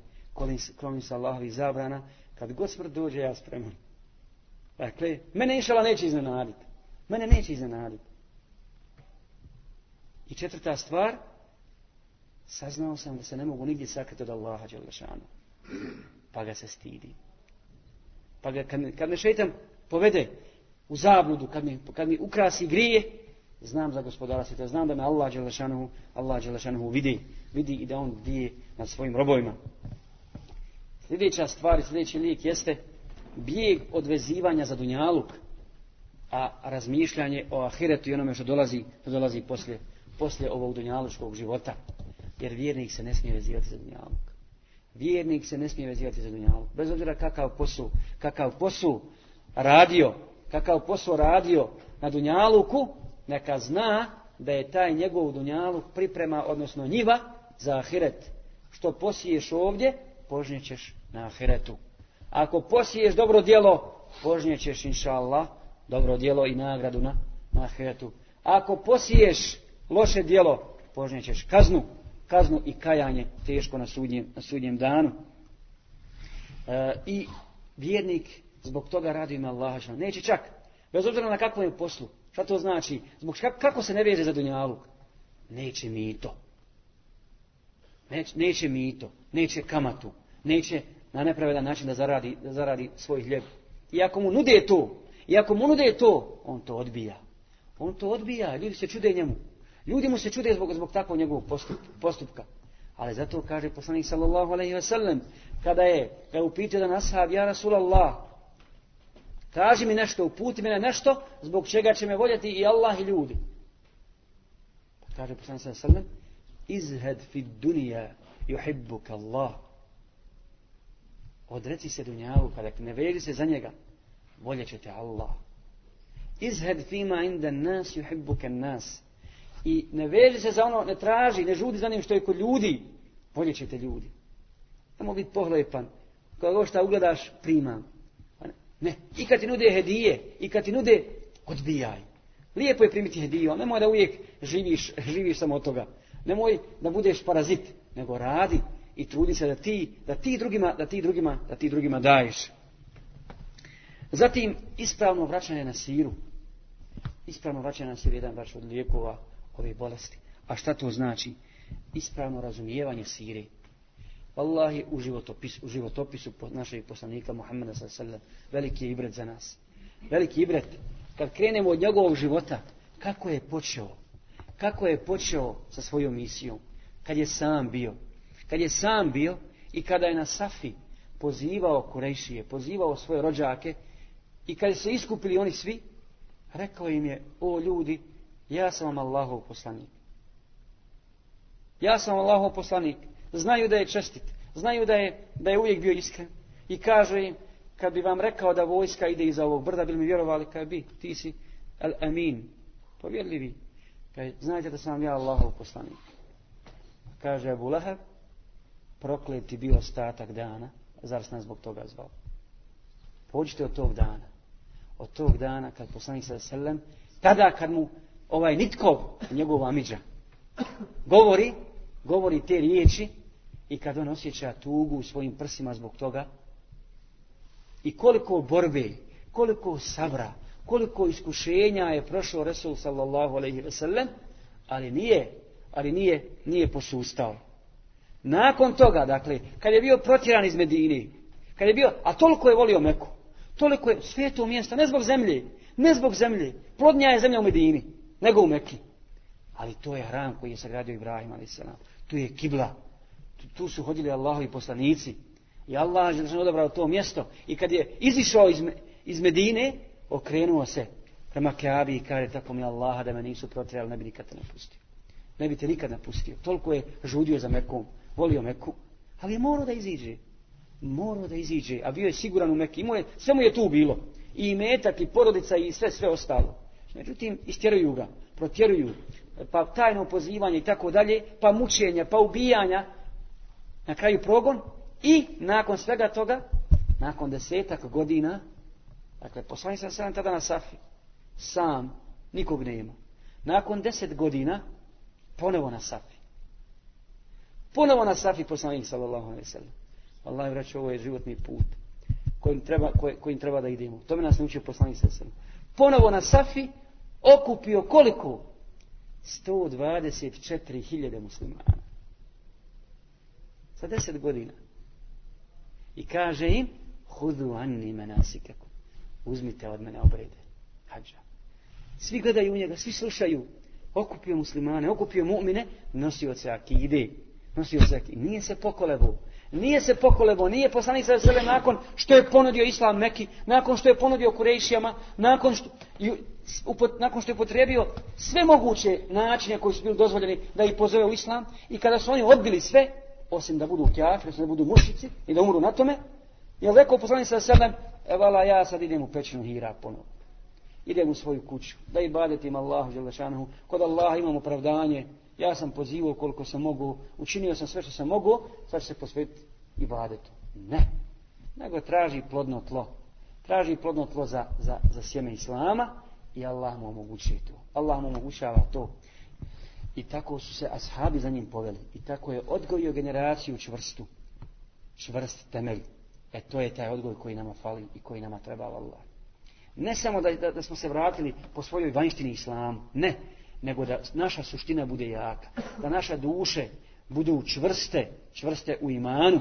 [SPEAKER 5] klonim se Allahovi zabrana, kad god smrt dođe, ja spreman. Dakle, mene inšala neće iznenaditi. Mene neće iznenaditi. I četvrta stvar, saznao sam da se ne mogu nigdje sakriti od Allaha Đelešanu. Pa ga se stidi. Pa ga, kad, kad me šeitan povede u zabludu, kad mi, kad mi ukrasi grije, znam za gospodara svijeta, znam da me Allah Đelešanu, Allah Đelešanu vidi, vidi i da on dije nad svojim robovima. Sljedeća stvar sljedeći lijek jeste bijeg od vezivanja za dunjaluk, a razmišljanje o ahiretu i onome što dolazi, što dolazi poslije, poslije ovog dunjalučkog života. Jer vjernik se ne smije vezivati za dunjaluk. Vjernik se ne smije vezivati za dunjaluk. Bez obzira kakav posao, kakav posao radio, kakav posao radio na dunjaluku, neka zna da je taj njegov dunjaluk priprema, odnosno njiva, za ahiret. Što posiješ ovdje, požnjećeš na ahiretu. Ako posiješ dobro djelo, požnjećeš inša Allah dobro djelo i nagradu na, na ahiretu. Ako posiješ loše djelo, požnjećeš kaznu, kaznu i kajanje teško na sudnjem, na sudnjem danu. E, I vjernik zbog toga radi ima Allaha. Neće čak, bez obzira na kakvom je poslu. Šta to znači? Zbog kako se ne veže za dunjaluk? Neće mito. Neće, neće mito, neće kamatu, neće na nepravedan način da zaradi, da zaradi svoj hljeb. I ako mu nude to, i ako mu nude to, on to odbija. On to odbija, ljudi se čude njemu. Ljudi mu se čude zbog, zbog takvog njegovog postupka. Ali zato kaže poslanik sallallahu alaihi wa sallam, kada je, kada je upitio da nashab, ja Rasulallah, traži mi nešto, uputi me na nešto, zbog čega će me voljeti i Allah i ljudi. Pa kaže poslanik sallallahu alaihi wa sallam, izhed fi dunija yuhibbuka Allah. Odreci se dunjavu, kada ne veži se za njega, voljet će te Allah. Izhed fima inda nas yuhibbuka nas. I ne veži se za ono, ne traži, ne žudi za onim što je kod ljudi, voljet će te ljudi. Samo biti pohlepan. Kada šta ugledaš, primam. Ne, i kad ti nude hedije, i kad ti nude, odbijaj. Lijepo je primiti hediju, ali nemoj da uvijek živiš, živiš samo od toga. Nemoj da budeš parazit, nego radi i trudi se da ti, da ti drugima, da ti drugima, da ti drugima daješ. Zatim, ispravno vraćanje na siru. Ispravno vraćanje na siru je jedan baš od lijekova ove bolesti. A šta to znači? Ispravno razumijevanje sire. Wallahi u životopisu, u životopisu našeg poslanika Muhammeda sallallahu veliki je ibret za nas. Veliki ibret. Kad krenemo od njegovog života, kako je počeo? Kako je počeo sa svojom misijom? Kad je sam bio. Kad je sam bio i kada je na Safi pozivao Kurejšije, pozivao svoje rođake i kad se iskupili oni svi, rekao im je, o ljudi, ja sam vam Allahov poslanik. Ja sam Allahov poslanik. Znaju da je čestit. Znaju da je, da je uvijek bio iskren. I kaže im, kad bi vam rekao da vojska ide iza ovog brda, bi mi vjerovali, kaj bi, ti si al-amin, povjerljivi. Kaže, znajte da sam ja Allahov poslanik. Kaže Abu Lahab, prokleti bio ostatak dana, zar sam zbog toga zvao. Pođite od tog dana. Od tog dana kad poslanik sa selem, tada kad mu ovaj nitkov, njegova miđa, govori, govori te riječi i kad on osjeća tugu u svojim prsima zbog toga i koliko borbe, koliko sabra, koliko iskušenja je prošao Resul sallallahu alaihi ve sellem, ali nije, ali nije, nije posustao. Nakon toga, dakle, kad je bio protjeran iz Medine, kad je bio, a toliko je volio Meku, toliko je svijeto mjesto, ne zbog zemlje, ne zbog zemlje, plodnja je zemlja u Medini, nego u Meki. Ali to je hram koji je sagradio Ibrahim a.s. Tu je kibla, tu, tu su hodili Allahovi poslanici. I Allah je odabrao to mjesto. I kad je izišao iz, iz Medine, okrenuo se prema Kaabi i kaže tako mi Allaha da me nisu protjerali, ne bi nikad te napustio. Ne bi te nikad napustio. Toliko je žudio za Mekom, volio Meku, ali je morao da iziđe. morao da iziđe, a bio je siguran u Mekke, imao je, sve mu je tu bilo. I metak, i porodica, i sve, sve ostalo. Međutim, istjeruju ga, protjeruju, pa tajno pozivanje i tako dalje, pa mučenja, pa ubijanja, na kraju progon i nakon svega toga, nakon desetak godina, dakle, poslanik sam sam tada na Safi, sam, nikog nema. Nakon deset godina, ponovo na Safi. Ponovo na Safi poslanik sallallahu alaihi sallam. Allah vraća, ovo je životni put kojim treba, koj, kojim treba da idemo. To me nas naučio poslanik sallallahu. Ponovo na Safi okupio koliko? 124.000 muslimana. Za deset godina. I kaže im, hudu anni menasikakum. Uzmite od mene obrede. Hadža. Svi gledaju u njega, svi slušaju. Okupio muslimane, okupio mu'mine, nosio se akide. Nosio se akide. Nije se pokolevo. Nije se pokolevo, nije poslanik sa sebe nakon što je ponudio Islam Meki, nakon što je ponudio Kurejšijama, nakon što, upot, nakon što je potrebio sve moguće načine koji su bili dozvoljeni da ih pozove u Islam i kada su oni odbili sve, osim da budu kjafri, osim da budu mušici i da umru na tome, je rekao poslanik sa sebe, evala ja sad idem u pećinu hira ponovo. Idem u svoju kuću, da i badetim Allahu Đelešanohu, kod Allaha imam opravdanje, ja sam pozivao koliko sam mogu, učinio sam sve što sam mogu, sad će se posvetiti i badetu. Ne, nego traži plodno tlo. Traži plodno tlo za, za, za sjeme Islama i Allah mu omogućuje to. Allah mu omogućava to. I tako su se ashabi za njim poveli. I tako je odgojio generaciju čvrstu. Čvrst temelj. E to je taj odgoj koji nama fali i koji nama treba Allah. Ne samo da, da, da smo se vratili po svojoj vanjštini islamu. Ne. Nego da naša suština bude jaka. Da naša duše budu čvrste. Čvrste u imanu.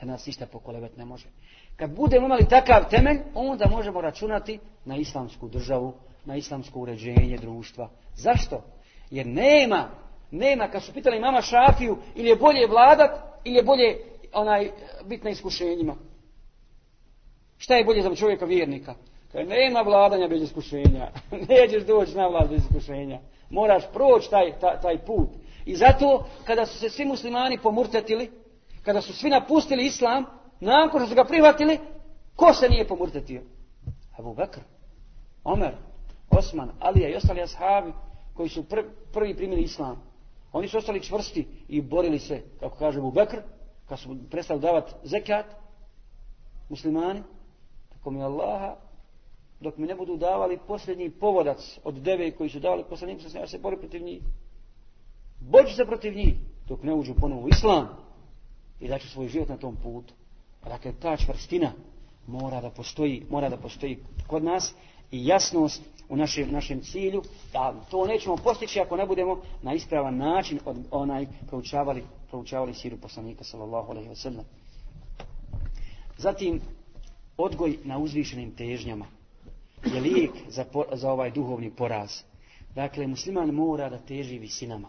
[SPEAKER 5] Da nas ništa pokolevet ne može. Kad budemo imali takav temelj, onda možemo računati na islamsku državu, na islamsko uređenje društva. Zašto? Jer nema, nema, kad su pitali mama Šafiju, ili je bolje vladat, ili je bolje onaj, biti na iskušenjima. Šta je bolje za čovjeka vjernika? Kad nema vladanja bez iskušenja. Nećeš doći na vlad bez iskušenja. Moraš proći taj, taj, taj put. I zato, kada su se svi muslimani pomurtetili, kada su svi napustili islam, nakon što su ga prihvatili, ko se nije pomurtetio? Abu Bakr, Omer, Osman, Alija i ostali ashabi koji su pr prvi primili islam. Oni su ostali čvrsti i borili se, kako kaže Abu Bakr, kad su prestali davati zekat, muslimani, tako mi Allaha, dok mi ne budu davali posljednji povodac od deve koji su davali poslaniku, ja se bori protiv njih. Bođi se protiv njih, dok ne uđu ponovo u islam i daću svoj život na tom putu. Dakle, ta čvrstina mora da postoji, mora da postoji kod nas i jasnost u našem, našem cilju, da to nećemo postići ako ne budemo na ispravan način od, onaj proučavali, proučavali siru poslanika sallallahu alaihi wa sallam. Zatim, odgoj na uzvišenim težnjama je lijek za, za ovaj duhovni poraz. Dakle, musliman mora da teži visinama.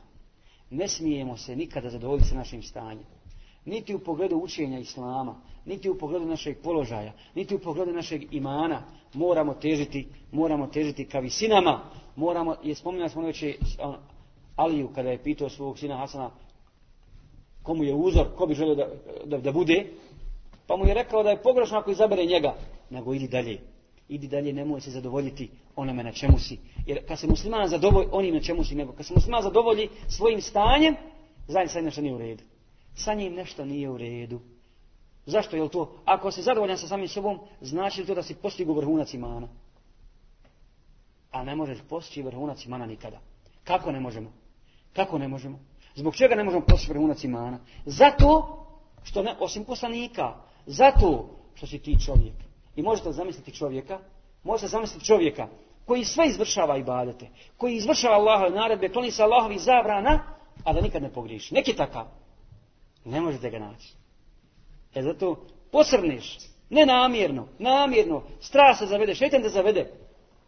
[SPEAKER 5] Ne smijemo se nikada zadovoljiti sa našim stanjem. Niti u pogledu učenja Islama, niti u pogledu našeg položaja, niti u pogledu našeg imana, moramo težiti, moramo težiti ka visinama. Moramo, je spominjali smo već Aliju kada je pitao svog sina Hasana komu je uzor, ko bi želio da, da, da bude, pa mu je rekao da je pogrešno ako izabere njega, nego idi dalje. Idi dalje, nemoj se zadovoljiti onome na čemu si. Jer kad se musliman zadovolji onim na čemu si, nego kad se musliman zadovolji svojim stanjem, zajedno sad nešto nije u redu. Sa njim nešto nije u redu. Zašto je to? Ako si zadovoljan sa samim sobom, znači li to da si postigu vrhunac imana? A ne možeš postići vrhunac imana nikada. Kako ne možemo? Kako ne možemo? Zbog čega ne možemo postići vrhunac imana? Zato što ne, osim poslanika, zato što si ti čovjek. I možete zamisliti čovjeka, možete zamisliti čovjeka koji sve izvršava ibadete, koji izvršava Allahove naredbe, kloni se Allahovi zabrana, a da nikad ne pogriješi. Neki takav. Ne možete ga naći. E zato posrneš, ne namjerno, namjerno, strast se zavede, šetan te zavede.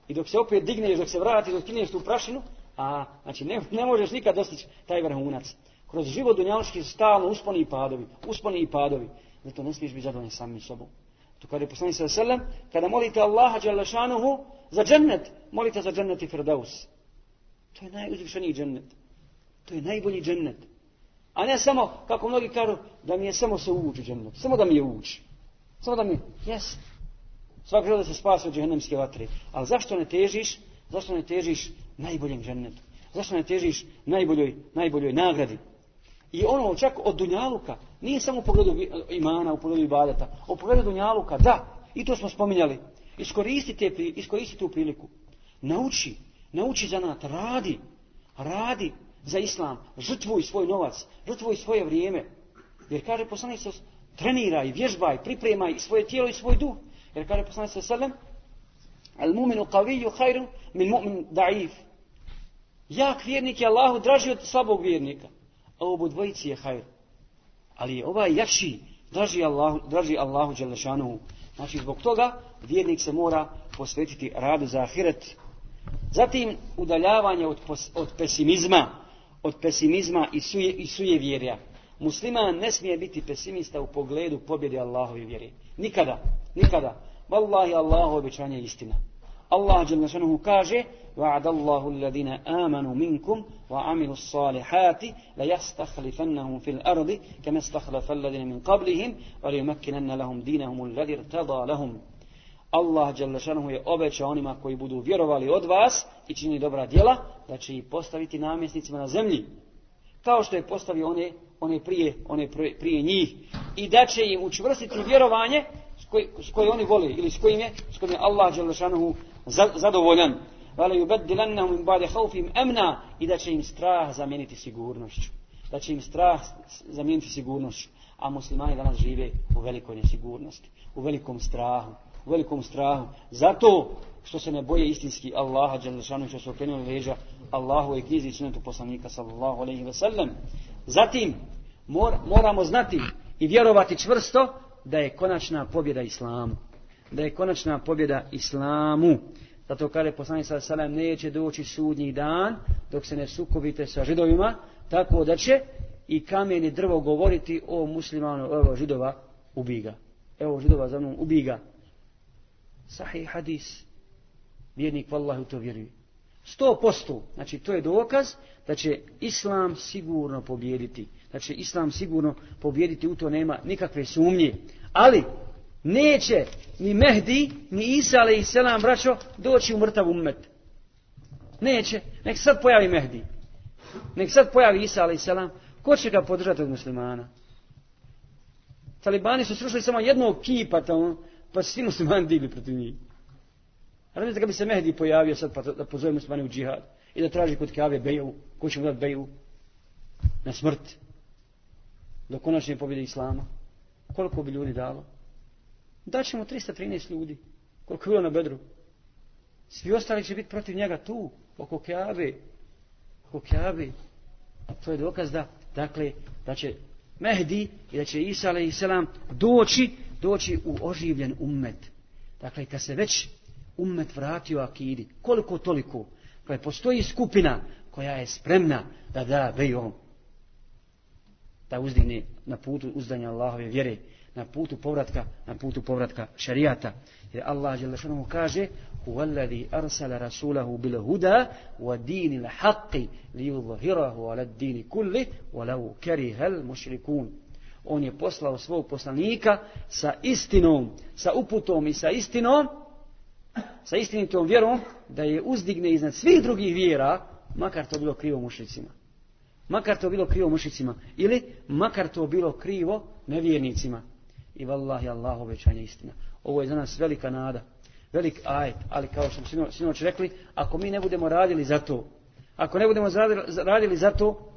[SPEAKER 5] I dok se opet digneš, dok se vratiš, dok kineš tu prašinu, a, znači ne, ne možeš nikad dostići taj vrhunac. Kroz život dunjaloški stalno usponi i padovi, usponi i padovi. Zato ne smiješ biti zadovoljan samim sobom. To kada je poslanik sa selem, kada molite Allaha Đalešanuhu za džennet, molite za džennet i firdaus. To je najuzvišeniji džennet. To je najbolji džennet. A ne samo, kako mnogi kažu, da mi je samo se uvući u džennet. Samo da mi je uvući. Samo da mi, jes. Svak žele da se spasi od džehennemske vatre. Ali zašto ne težiš, zašto ne težiš najboljem džennetu? Zašto ne težiš najboljoj, najboljoj nagradi? I ono čak od Dunjaluka, nije samo u pogledu imana, u pogledu ibadeta, u pogledu Dunjaluka, da, i to smo spominjali. Iskoristite, iskoristi tu priliku. Nauči, nauči zanat, radi, radi za islam, žrtvuj svoj novac, žrtvuj svoje vrijeme. Jer kaže poslanik treniraj, vježbaj, pripremaj svoje tijelo i svoj duh. Jer kaže poslanik se sallam, al muminu qaviju hajru min mu'min da'if. Jak vjernik je Allahu draži od slabog vjernika. A obu dvojici je hajr. Ali je ovaj jači, draži Allahu, draži Allahu Đelešanuhu. Znači zbog toga vjernik se mora posvetiti radu za ahiret. Zatim udaljavanje od, od pesimizma, od pesimizma i suje, i suje vjerja. Musliman ne smije biti pesimista u pogledu pobjede Allahove vjere. Nikada, nikada. Wallahi Allahu obećanje je istina. Allah dželle kaže: "Wa'ada Allahu alladhina amanu minkum wa 'amilus salihati la yastakhlifannahum fil ardi kama istakhlafa alladhina min qablihim wa liyumakkinanna lahum dinahum alladhi irtada lahum." Allah dželle je obećao onima koji budu vjerovali od vas i činili dobra djela da će ih postaviti namjesnicima na zemlji. Kao što je postavio one, one, prije, one prije njih i da će im učvrstiti vjerovanje s koje oni vole ili s kojim je, s kojim je Allah Đelešanuhu zadovoljan. Vale yubaddilannahum min ba'di khawfihim amna i da će im strah zamijeniti sigurnošću. Da će im strah zamijeniti sigurnošću. A muslimani danas žive u velikoj nesigurnosti, u velikom strahu, u velikom strahu. Zato što se ne boje istinski Allaha Đelešanuhu što su okrenuli leđa Allahu i knjizi i sunetu poslanika sallallahu alaihi ve sellem. Zatim mor, moramo znati i vjerovati čvrsto da je konačna pobjeda islamu. Da je konačna pobjeda islamu. Zato kaže poslanik sa salam neće doći sudnji dan dok se ne sukobite sa židovima, tako da će i kamen i drvo govoriti o muslimanu, evo židova, ubiga. Evo židova za mnom, ubiga. Sahih hadis. Vjernik vallahu u to vjeruje. Sto posto. Znači to je dokaz da će islam sigurno pobjediti. Da će islam sigurno pobjediti, u to nema nikakve sumnje. Ali neće ni Mehdi, ni Isa ali i selam braćo doći u mrtav ummet. Neće. Nek sad pojavi Mehdi. Nek sad pojavi Isa ali i selam. Ko će ga podržati od muslimana? Talibani su srušili samo jednog kipa tamo, pa svi muslimani digli protiv njih. Razumijete kad bi se Mehdi pojavio sad pa da pozove muslimani u džihad i da traži kod Kave beju, ko će mu dati beju na smrt do konačne pobjede Islama. Koliko bi ljudi dalo? Daćemo 313 ljudi. Koliko je bilo na bedru? Svi ostali će biti protiv njega tu, oko Kjave. Oko Kjave. To je dokaz da, dakle, da će Mehdi i da će Isa i selam doći, doći u oživljen ummet. Dakle, kad se već ummet vratio akidi, koliko toliko, pa postoji skupina koja je spremna da da bejom, da uzdigne na putu uzdanja Allahove vjere, na putu povratka, na putu povratka šarijata. Jer Allah dželle šanehu kaže: "Huwallazi arsala rasulahu bil huda wa dinil haqqi liyudhhirahu 'ala ad-din kulli walau karihal mushrikun." On je poslao svog poslanika sa istinom, sa uputom i sa istinom, sa istinitom vjerom, da je uzdigne iznad svih drugih vjera, makar to bilo krivo mušicima. Makar to bilo krivo mušicima. Ili makar to bilo krivo nevjernicima. I vallahi Allah obećanje istina. Ovo je za nas velika nada. Velik ajet. Ali kao što smo sinoć rekli, ako mi ne budemo radili za to, ako ne budemo radili za to,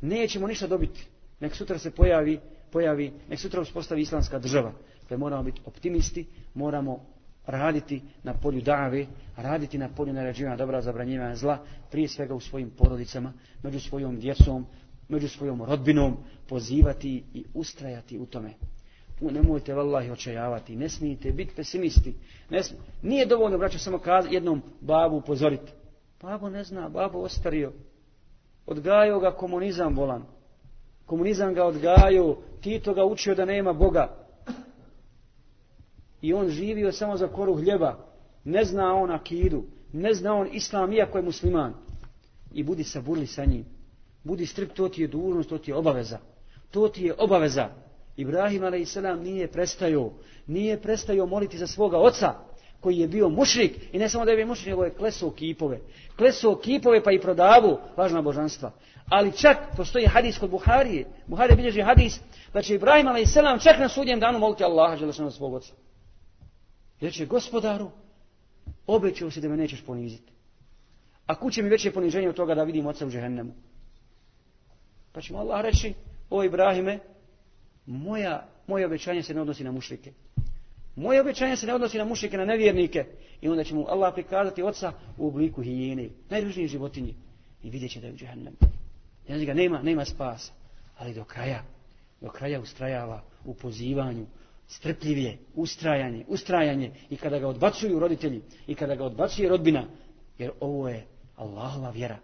[SPEAKER 5] nećemo ništa dobiti. Nek sutra se pojavi, pojavi nek sutra uspostavi islamska država. Da moramo biti optimisti, moramo raditi na polju dave, raditi na polju naređivanja dobra, zabranjivanja zla, prije svega u svojim porodicama, među svojom djecom, među svojom rodbinom, pozivati i ustrajati u tome. Nemojte vallahi očajavati, ne smijete biti pesimisti. Ne smi... Nije dovoljno, braćo, samo kaz, jednom babu upozoriti. Babo ne zna, babo ostario. Odgajao ga komunizam volan. Komunizam ga odgajao, Tito ga učio da nema Boga i on živio samo za koru hljeba. Ne zna on akidu, ne zna on islam iako je musliman. I budi saburli sa njim. Budi strikt, to ti je dužnost, to ti je obaveza. To ti je obaveza. Ibrahim a.s. nije prestajao, nije prestajao moliti za svoga oca, koji je bio mušrik, i ne samo da je bio mušrik, nego je klesao kipove. Klesao kipove pa i prodavu važna božanstva. Ali čak postoji hadis kod Buharije. Buharije bilježi hadis da će Ibrahim a.s. čak na sudnjem danu moliti Allaha želešano svog oca. Jer će gospodaru, obećao si da me nećeš poniziti. A kuće mi veće poniženje od toga da vidim oca u džehennemu. Pa će mu Allah reći, o Ibrahime, moja, moje obećanje se ne odnosi na mušrike. Moje obećanje se ne odnosi na mušrike, na nevjernike. I onda će mu Allah prikazati oca u obliku hijene, najružnije životinje. I vidjet će da je u džehennemu. Znači ga nema, nema spasa. Ali do kraja, do kraja ustrajava u pozivanju, strpljivije, ustrajanje, ustrajanje i kada ga odbacuju roditelji i kada ga odbacuje rodbina, jer ovo je Allahova vjera.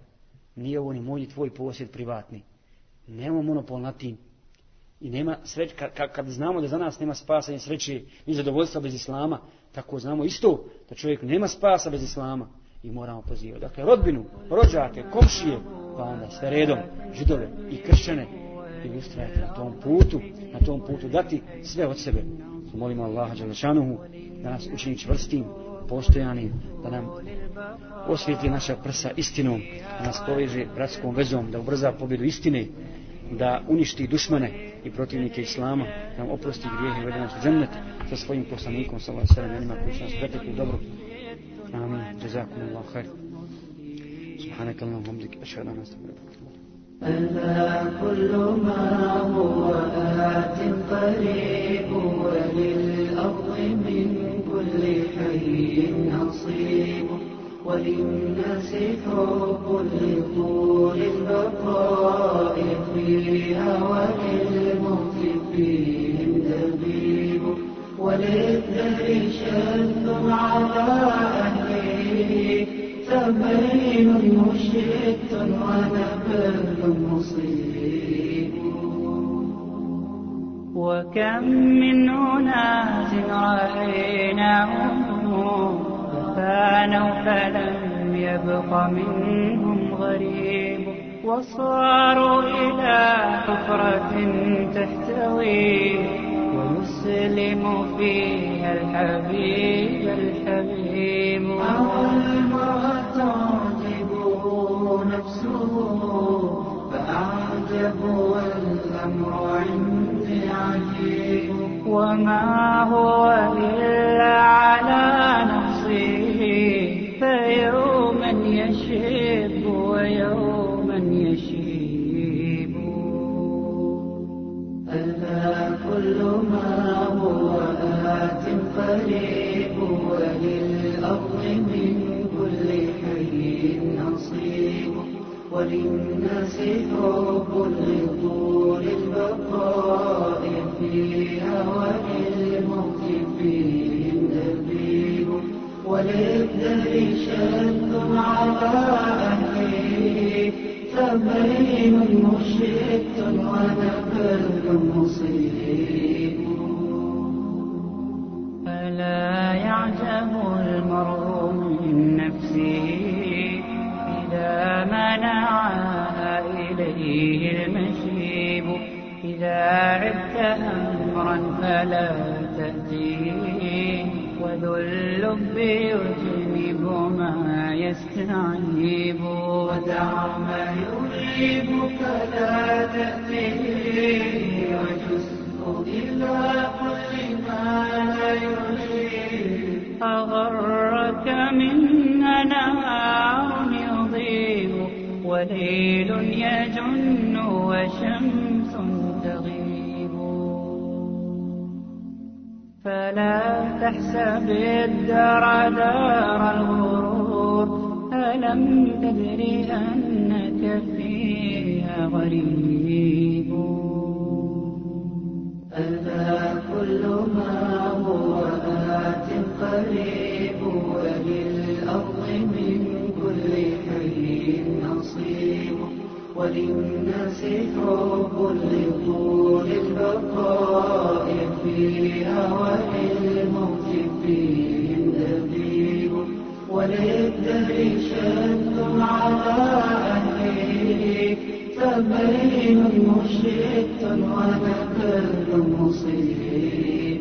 [SPEAKER 5] Nije ovo ni moj ni tvoj posjed privatni. Nemamo monopol na tim. I nema sreće, kad, kad znamo da za nas nema spasa i sreće ni zadovoljstva bez Islama, tako znamo isto da čovjek nema spasa bez Islama i moramo pozivati. Dakle, rodbinu, rođake, komšije, pa onda sve redom, židove i kršćane i ustrajati na tom putu, na tom putu dati sve od sebe. Molimo Allaha Đalešanuhu da nas učini čvrstim, postojanim, da nam osvijeti naša prsa istinom, da nas poveže bratskom vezom, da ubrza pobjedu istine, da uništi dušmane i protivnike Islama, da nam oprosti grijehe i vede nas u džennet sa svojim poslanikom, sallahu sallam, onima koji će nas pretekli dobro. Amin. Jazakum Allah khair. سبحانك اللهم وبحمدك اشهد ان لا اله الا انت
[SPEAKER 7] ألا كل ما هو آت قريب وللأرض من كل حي نصيب وللناس حب لطول البقاء فيها وللموت فيهم دبيب وللدهر شد على أهله تبين مشرك ونبل مصيب. وكم من أناس رأيناهم فانوا فلم يبق منهم غريب. وصاروا إلى حفرة تحتوي. ويسلم فيها الحبيب الحبيب. أو المرأة تعجبه نفسه. فأعجب والأمر عندي عجيب. وما هو إلا على قريب وللأرض من كل حي نصيب. وللناس حب لطول البقاء فيها وللموت فيهم دبيب وللدهر شد على أهله تبين مشرك ونبل مصيب. فلا يعجب المرء من نفسه إذا منعها إليه المشيب. إذا عبت أمرا فلا تأتيه. وذو اللب يجنب ما يستعيب. ودع ما يريبك لا تأتيه. وجزء إلى كل ما لا يريب أغرك منا نهار يضيب وليل يجن وشمس تغيب. فلا تحسب الدار دار الغرور ألم تدري أنك فيها غريب؟ ألا كل ما هو قريب وللأرض من كل حي نصيب. وللناس حب لطول البقاء فيها وللموت فيهم دبيب. وللدهر شد على أهله بين مشرق ونبل مصيب.